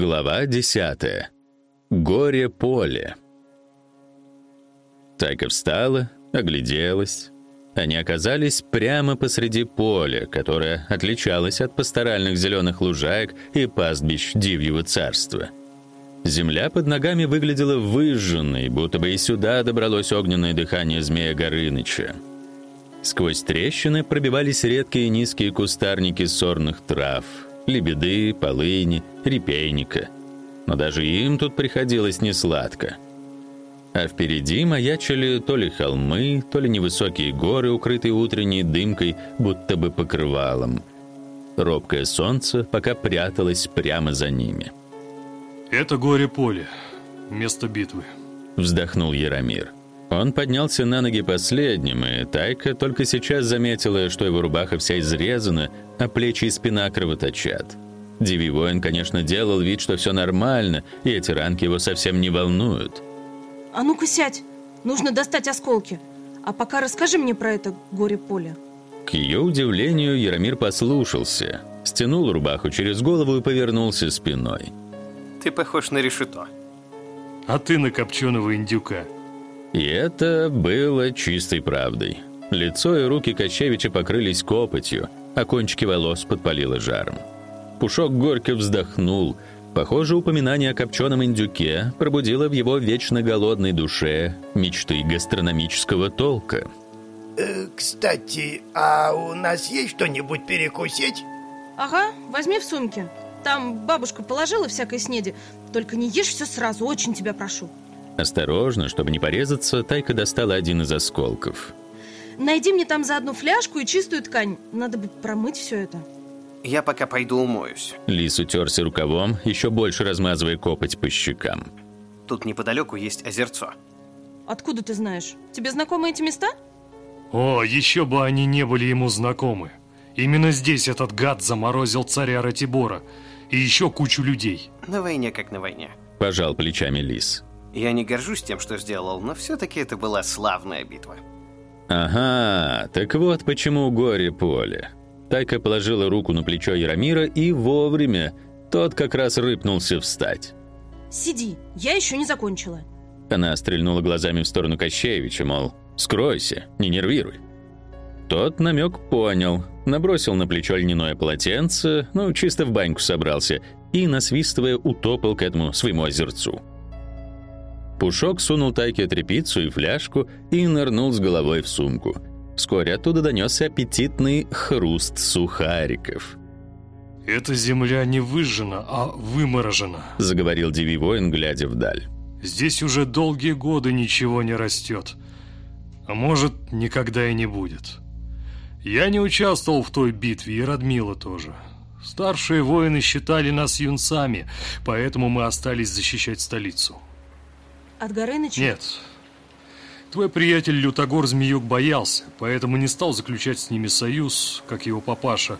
Глава 10. Горе-поле. Тайка встала, огляделась. Они оказались прямо посреди поля, которое отличалось от пасторальных зеленых лужаек и пастбищ Дивьего царства. Земля под ногами выглядела выжженной, будто бы и сюда добралось огненное дыхание змея Горыныча. Сквозь трещины пробивались редкие низкие кустарники сорных трав — лебеды, полыни, репейника. Но даже им тут приходилось несладко. А впереди маячили то ли холмы, то ли невысокие горы, укрытые утренней дымкой, будто бы покрывалом. Робкое солнце пока пряталось прямо за ними. «Это горе-поле, место битвы», — вздохнул Яромир. Он поднялся на ноги последним, и Тайка только сейчас заметила, что его рубаха вся изрезана, а плечи и спина кровоточат. Диви воин, конечно, делал вид, что все нормально, и эти ранки его совсем не волнуют. «А ну-ка сядь! Нужно достать осколки. А пока расскажи мне про это горе-поле». К ее удивлению, Яромир послушался, стянул рубаху через голову и повернулся спиной. «Ты похож на решето». «А ты на копченого индюка», и это было чистой правдой. Лицо и руки Кощевича покрылись копотью, а кончики волос подпалило жаром. Пушок горько вздохнул. Похоже, упоминание о копченом индюке пробудило в его вечно голодной душе мечты гастрономического толка. Э, кстати, а у нас есть что-нибудь перекусить? Ага, возьми в сумке. Там бабушка положила всякой снеди. Только не ешь все сразу, очень тебя прошу. Осторожно, чтобы не порезаться, Тайка достала один из осколков. Найди мне там за одну фляжку и чистую ткань. Надо бы промыть все это. Я пока пойду умоюсь. Лис утерся рукавом, еще больше размазывая копоть по щекам. Тут неподалеку есть озерцо. Откуда ты знаешь? Тебе знакомы эти места? О, еще бы они не были ему знакомы. Именно здесь этот гад заморозил царя Ратибора и еще кучу людей. На войне как на войне. Пожал плечами Лис. Я не горжусь тем, что сделал, но все-таки это была славная битва. Ага, так вот почему горе поле. Тайка положила руку на плечо Яромира и вовремя тот как раз рыпнулся встать. «Сиди, я еще не закончила». Она стрельнула глазами в сторону Кощеевича, мол, «Скройся, не нервируй». Тот намек понял, набросил на плечо льняное полотенце, ну, чисто в баньку собрался, и, насвистывая, утопал к этому своему озерцу. Пушок сунул Тайке тряпицу и фляжку и нырнул с головой в сумку. Вскоре оттуда донесся аппетитный хруст сухариков. «Эта земля не выжжена, а выморожена», — заговорил Диви воин, глядя вдаль. «Здесь уже долгие годы ничего не растет. А может, никогда и не будет. Я не участвовал в той битве, и Радмила тоже. Старшие воины считали нас юнцами, поэтому мы остались защищать столицу». От Горыныча? Нет. Твой приятель Лютогор Змеюк боялся, поэтому не стал заключать с ними союз, как его папаша,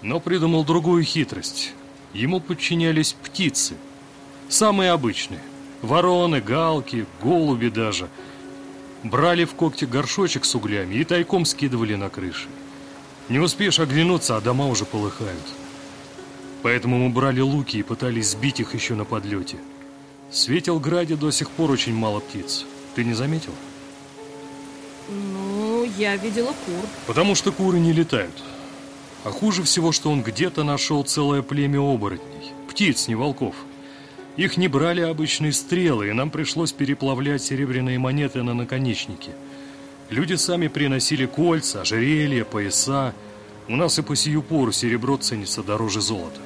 но придумал другую хитрость. Ему подчинялись птицы. Самые обычные. Вороны, галки, голуби даже. Брали в когти горшочек с углями и тайком скидывали на крыши. Не успеешь оглянуться, а дома уже полыхают. Поэтому мы брали луки и пытались сбить их еще на подлете. В Светелграде до сих пор очень мало птиц. Ты не заметил? Ну, я видела кур. Потому что куры не летают. А хуже всего, что он где-то нашел целое племя оборотней. Птиц, не волков. Их не брали обычные стрелы, и нам пришлось переплавлять серебряные монеты на наконечники. Люди сами приносили кольца, ожерелья, пояса. У нас и по сию пору серебро ценится дороже золота.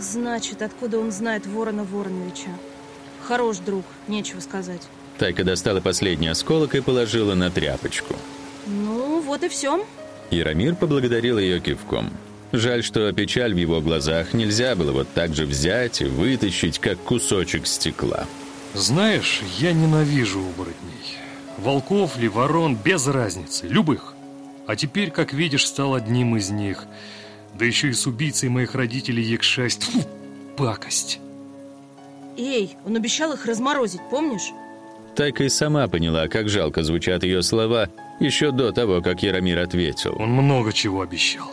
Вот, значит, откуда он знает Ворона Вороновича. Хорош друг, нечего сказать. Тайка достала последний осколок и положила на тряпочку. Ну, вот и все. Яромир поблагодарил ее кивком. Жаль, что печаль в его глазах нельзя было вот так же взять и вытащить, как кусочек стекла. Знаешь, я ненавижу оборотней. Волков ли, ворон, без разницы, любых. А теперь, как видишь, стал одним из них – да еще и с убийцей моих родителей Екшесть. Фу, пакость. Эй, он обещал их разморозить, помнишь? Тайка и сама поняла, как жалко звучат ее слова еще до того, как Яромир ответил. Он много чего обещал.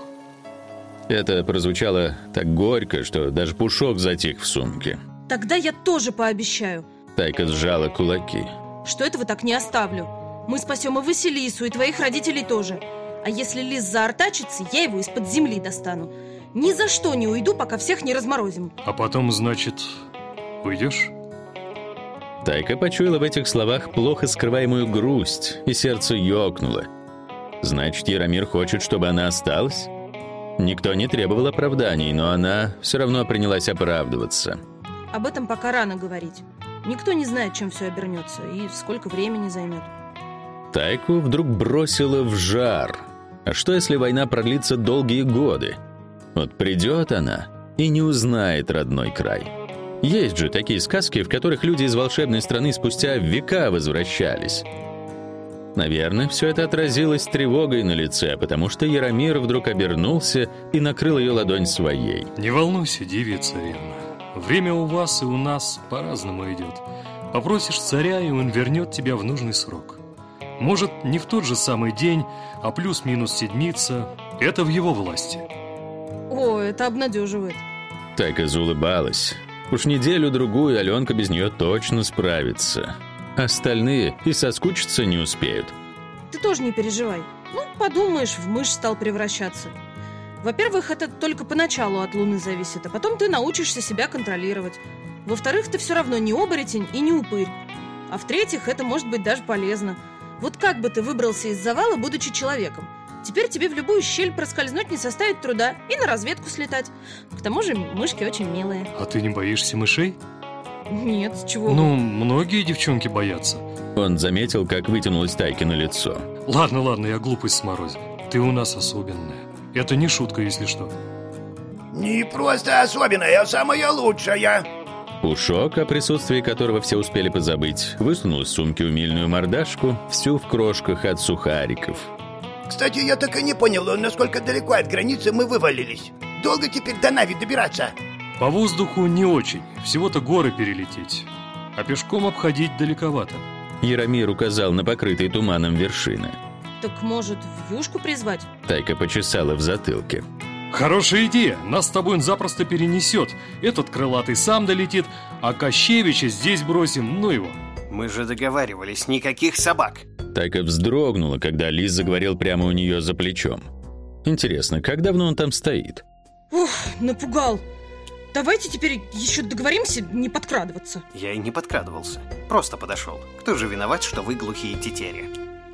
Это прозвучало так горько, что даже пушок затих в сумке. Тогда я тоже пообещаю, Тайка сжала кулаки. что этого так не оставлю. Мы спасем и Василису, и твоих родителей тоже. А если лис заортачится, я его из-под земли достану. Ни за что не уйду, пока всех не разморозим. А потом, значит, уйдешь? Тайка почуяла в этих словах плохо скрываемую грусть, и сердце ёкнуло. Значит, Яромир хочет, чтобы она осталась? Никто не требовал оправданий, но она все равно принялась оправдываться. Об этом пока рано говорить. Никто не знает, чем все обернется и сколько времени займет. Тайку вдруг бросило в жар. А что, если война продлится долгие годы? Вот придет она и не узнает родной край. Есть же такие сказки, в которых люди из волшебной страны спустя века возвращались. Наверное, все это отразилось тревогой на лице, потому что Яромир вдруг обернулся и накрыл ее ладонь своей. Не волнуйся, девица царевна. Время у вас и у нас по-разному идет. Попросишь царя, и он вернет тебя в нужный срок. Может, не в тот же самый день, а плюс-минус седмица. Это в его власти. О, это обнадеживает. Так заулыбалась. Уж неделю-другую Аленка без нее точно справится. Остальные и соскучиться не успеют. Ты тоже не переживай. Ну, подумаешь, в мышь стал превращаться. Во-первых, это только поначалу от Луны зависит, а потом ты научишься себя контролировать. Во-вторых, ты все равно не оборотень и не упырь. А в-третьих, это может быть даже полезно. Вот как бы ты выбрался из завала, будучи человеком? Теперь тебе в любую щель проскользнуть не составит труда и на разведку слетать. К тому же мышки очень милые. А ты не боишься мышей? Нет, с чего? Ну, многие девчонки боятся. Он заметил, как вытянулось Тайкино лицо. Ладно, ладно, я глупость сморозил. Ты у нас особенная. Это не шутка, если что. Не просто особенная, а самая лучшая. Пушок, о присутствии которого все успели позабыть, высунул из сумки умильную мордашку, всю в крошках от сухариков. Кстати, я так и не понял, насколько далеко от границы мы вывалились. Долго теперь до Нави добираться? По воздуху не очень. Всего-то горы перелететь. А пешком обходить далековато. Яромир указал на покрытые туманом вершины. Так может, в юшку призвать? Тайка почесала в затылке. Хорошая идея. Нас с тобой он запросто перенесет. Этот крылатый сам долетит, а Кощевича здесь бросим, ну его. Мы же договаривались, никаких собак. Тайка вздрогнула, когда Лис заговорил прямо у нее за плечом. Интересно, как давно он там стоит? Ух, напугал. Давайте теперь еще договоримся не подкрадываться. Я и не подкрадывался. Просто подошел. Кто же виноват, что вы глухие тетери?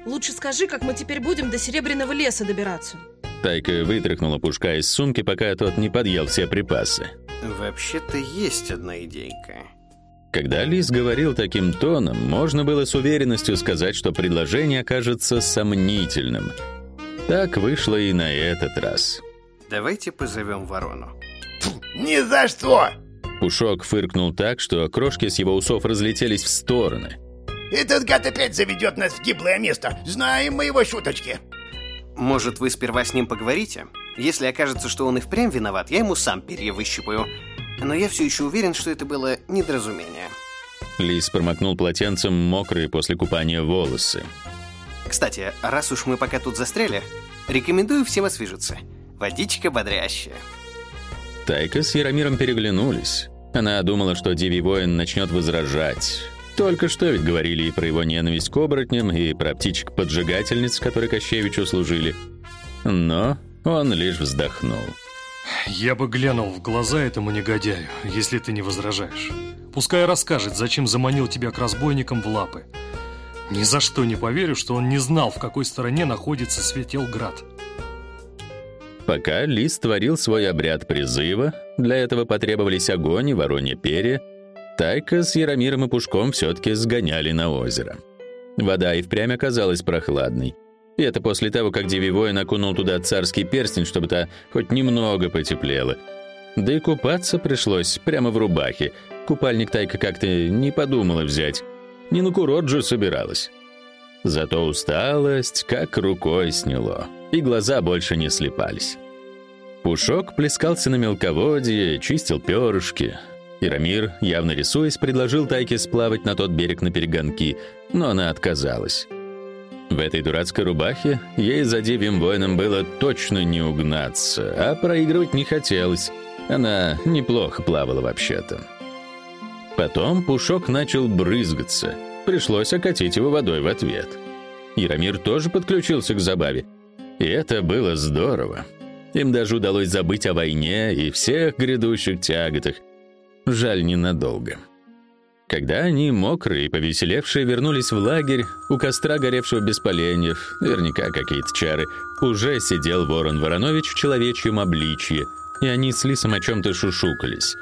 Лучше скажи, как мы теперь будем до Серебряного леса добираться. Тайка вытряхнула Пушка из сумки, пока тот не подъел все припасы. Вообще-то есть одна идейка. Когда Лис говорил таким тоном, можно было с уверенностью сказать, что предложение окажется сомнительным. Так вышло и на этот раз. Давайте позовем ворону. Ни за что! Пушок фыркнул так, что крошки с его усов разлетелись в стороны. Этот гад опять заведет нас в гиблое место. Знаем мы его шуточки. Может, вы сперва с ним поговорите? Если окажется, что он и впрямь виноват, я ему сам перья выщипаю. Но я все еще уверен, что это было недоразумение. Лис промокнул полотенцем мокрые после купания волосы. Кстати, раз уж мы пока тут застряли, рекомендую всем освежиться. Водичка бодрящая. Тайка с Яромиром переглянулись. Она думала, что Диви Воин начнет возражать. Только что ведь говорили и про его ненависть к оборотням, и про птичек-поджигательниц, которые Кощевичу служили. Но он лишь вздохнул. Я бы глянул в глаза этому негодяю, если ты не возражаешь. Пускай расскажет, зачем заманил тебя к разбойникам в лапы. Ни за что не поверю, что он не знал, в какой стороне находится Светелград. Пока Лис творил свой обряд призыва, для этого потребовались огонь и воронье перья, Тайка с Яромиром и Пушком все-таки сгоняли на озеро. Вода и впрямь оказалась прохладной. И это после того, как Диви Воин окунул туда царский перстень, чтобы та хоть немного потеплела. Да и купаться пришлось прямо в рубахе. Купальник Тайка как-то не подумала взять. Не на курорт же собиралась. Зато усталость как рукой сняло, и глаза больше не слепались. Пушок плескался на мелководье, чистил перышки. Ирамир, явно рисуясь, предложил Тайке сплавать на тот берег на перегонки, но она отказалась. В этой дурацкой рубахе ей за девьим воином было точно не угнаться, а проигрывать не хотелось. Она неплохо плавала вообще-то. Потом Пушок начал брызгаться. Пришлось окатить его водой в ответ. Яромир тоже подключился к забаве. И это было здорово. Им даже удалось забыть о войне и всех грядущих тяготах. Жаль, ненадолго. Когда они, мокрые и повеселевшие, вернулись в лагерь, у костра, горевшего без поленьев, наверняка какие-то чары, уже сидел Ворон Воронович в человечьем обличье, и они с Лисом о чем-то шушукались.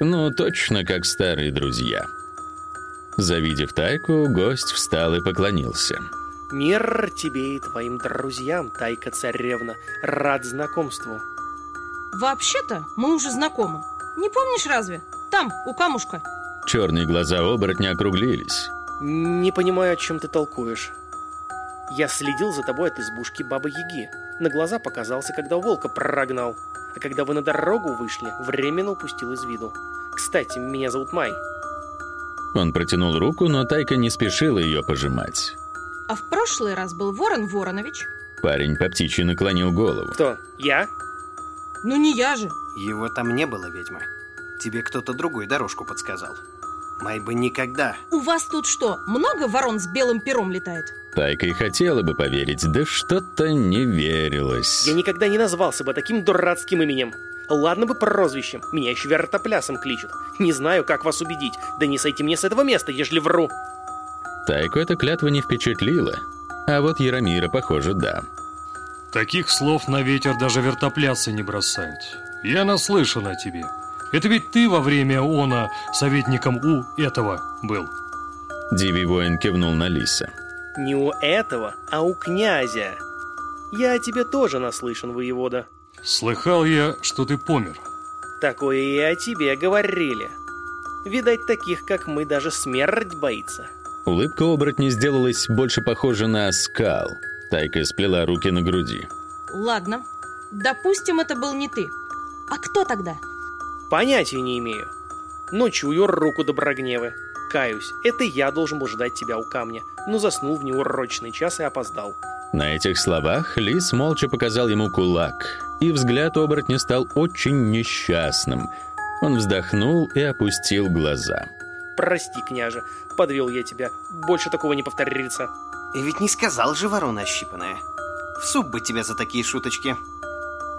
Ну, точно как старые друзья. Завидев Тайку, гость встал и поклонился. «Мир тебе и твоим друзьям, Тайка-царевна, рад знакомству». Вообще-то мы уже знакомы. Не помнишь разве? Там, у камушка. Черные глаза оборотня округлились. Не понимаю, о чем ты толкуешь. Я следил за тобой от избушки Бабы-Яги. На глаза показался, когда волка прогнал. А когда вы на дорогу вышли, временно упустил из виду. Кстати, меня зовут Май. Он протянул руку, но Тайка не спешила ее пожимать. А в прошлый раз был Ворон Воронович. Парень по птичьи наклонил голову. Кто? Я? Ну не я же. Его там не было, ведьма. Тебе кто-то другой дорожку подсказал. Май бы никогда. У вас тут что, много ворон с белым пером летает? Тайка и хотела бы поверить, да что-то не верилось. Я никогда не назвался бы таким дурацким именем. Ладно бы прозвищем, меня еще вертоплясом кличут. Не знаю, как вас убедить, да не сойти мне с этого места, ежели вру. Тайку эта клятва не впечатлила. А вот Яромира, похоже, да. Таких слов на ветер даже вертоплясы не бросают. Я наслышан о тебе. Это ведь ты во время она советником у этого был. Дивий воин кивнул на Лиса. Не у этого, а у князя. Я о тебе тоже наслышан, воевода. Слыхал я, что ты помер. Такое и о тебе говорили. Видать, таких, как мы, даже смерть боится. Улыбка оборотня сделалась больше похожа на скал. Тайка сплела руки на груди. Ладно, допустим, это был не ты. А кто тогда? Понятия не имею. Но чую руку Доброгневы. Каюсь, это я должен был ждать тебя у камня, но заснул в неурочный час и опоздал. На этих словах Лис молча показал ему кулак, и взгляд оборотня стал очень несчастным. Он вздохнул и опустил глаза. Прости, княже, подвел я тебя. Больше такого не повторится. И ведь не сказал же ворона ощипанная. В суп бы тебя за такие шуточки.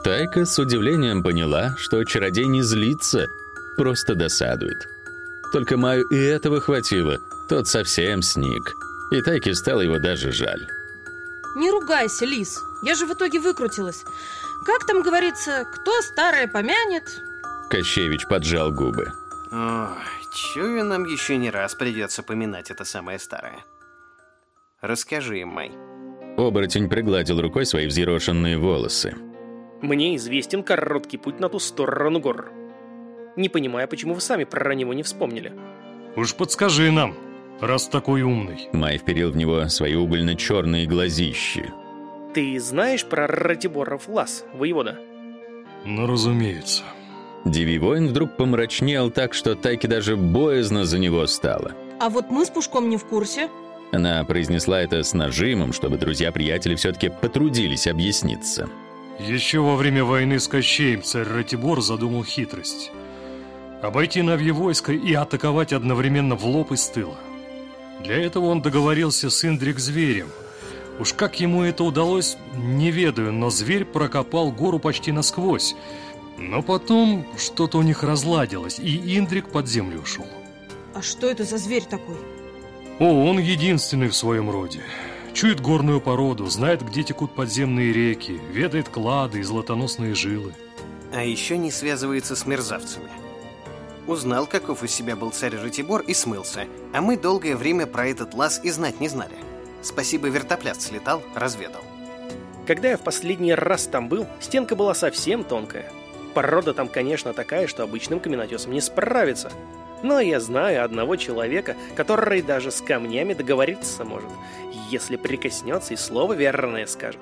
Тайка с удивлением поняла, что чародей не злится, просто досадует. Только Маю и этого хватило, тот совсем сник, и Тайке стало его даже жаль. Не ругайся, Лис, я же в итоге выкрутилась. Как там говорится, кто старое помянет? Кощевич поджал губы. Ой, чую, нам еще не раз придется поминать это самое старое. Расскажи им, Май. Оборотень пригладил рукой свои взъерошенные волосы. Мне известен короткий путь на ту сторону гор. Не понимаю, почему вы сами про него не вспомнили. Уж подскажи нам, раз такой умный. Май вперил в него свои угольно-черные глазищи. Ты знаешь про Ратиборов лаз, воевода? Ну, разумеется. Диви воин вдруг помрачнел так, что Тайке даже боязно за него стало. А вот мы с Пушком не в курсе. Она произнесла это с нажимом, чтобы друзья-приятели все-таки потрудились объясниться. Еще во время войны с Кощеем царь Ратибор задумал хитрость. Обойти Навье войско и атаковать одновременно в лоб и с тыла. Для этого он договорился с Индрик Зверем. Уж как ему это удалось, не ведаю, но зверь прокопал гору почти насквозь. Но потом что-то у них разладилось, и Индрик под землю ушел. А что это за зверь такой? О, он единственный в своем роде. Чует горную породу, знает, где текут подземные реки, ведает клады и златоносные жилы. А еще не связывается с мерзавцами. Узнал, каков из себя был царь Ратибор и смылся, а мы долгое время про этот лаз и знать не знали. Спасибо, вертопляс слетал, разведал. Когда я в последний раз там был, стенка была совсем тонкая. Порода там, конечно, такая, что обычным каменотесом не справится. Но я знаю одного человека, который даже с камнями договориться может, если прикоснется и слово верное скажет.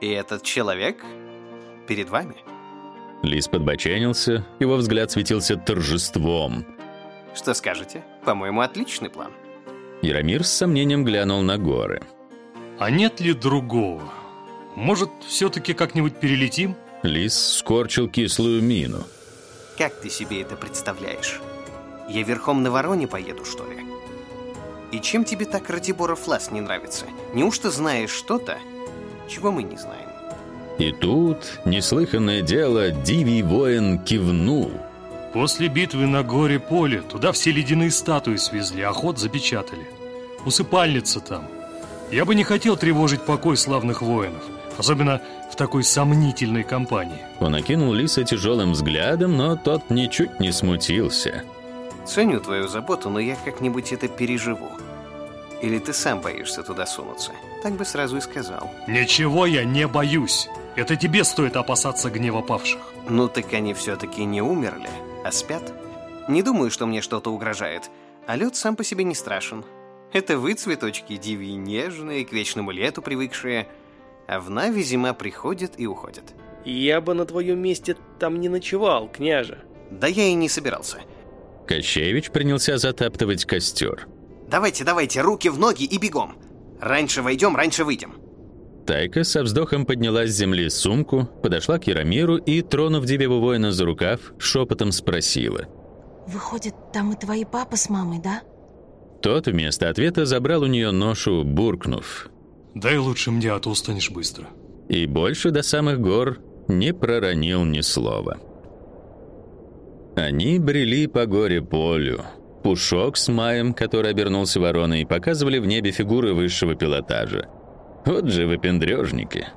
И этот человек перед вами? Лис подбоченился, его взгляд светился торжеством. Что скажете? По-моему, отличный план. Яромир с сомнением глянул на горы. А нет ли другого? Может, все-таки как-нибудь перелетим? Лис скорчил кислую мину. Как ты себе это представляешь? Я верхом на вороне поеду, что ли? И чем тебе так Ратиборов лаз не нравится? Неужто знаешь что-то, чего мы не знаем? И тут, неслыханное дело, дивий воин кивнул. После битвы на горе поле туда все ледяные статуи свезли, а ход запечатали. Усыпальница там. Я бы не хотел тревожить покой славных воинов, особенно в такой сомнительной компании. Он окинул Лиса тяжелым взглядом, но тот ничуть не смутился. Ценю твою заботу, но я как-нибудь это переживу. Или ты сам боишься туда сунуться? Так бы сразу и сказал. Ничего я не боюсь. Это тебе стоит опасаться гнева павших. Ну так они все-таки не умерли, а спят. Не думаю, что мне что-то угрожает. А лед сам по себе не страшен. Это вы, цветочки, диви нежные, к вечному лету привыкшие. А в Нави зима приходит и уходит. Я бы на твоем месте там не ночевал, княже. Да я и не собирался. Кощевич принялся затаптывать костер. Давайте, давайте, руки в ноги и бегом. Раньше войдем, раньше выйдем. Тайка со вздохом подняла с земли сумку, подошла к Яромиру и, тронув Дивьего воина за рукав, шепотом спросила. Выходит, там и твои папа с мамой, да? Тот вместо ответа забрал у нее ношу, буркнув. Дай лучше мне, а то устанешь быстро. И больше до самых гор не проронил ни слова. Они брели по горе полю. Пушок с Маем, который обернулся вороной, показывали в небе фигуры высшего пилотажа. Вот же выпендрежники.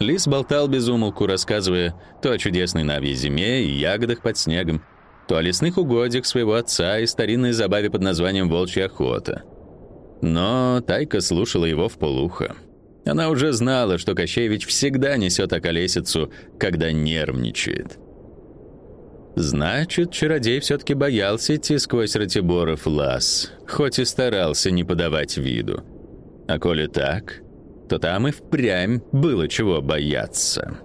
Лис болтал без умолку, рассказывая то о чудесной навьей зиме и ягодах под снегом, то о лесных угодьях своего отца и старинной забаве под названием «Волчья охота». Но Тайка слушала его в полухо. Она уже знала, что Кощеевич всегда несет околесицу, когда нервничает. Значит, чародей все-таки боялся идти сквозь Ратиборов лаз, хоть и старался не подавать виду. А коли так, то там и впрямь было чего бояться.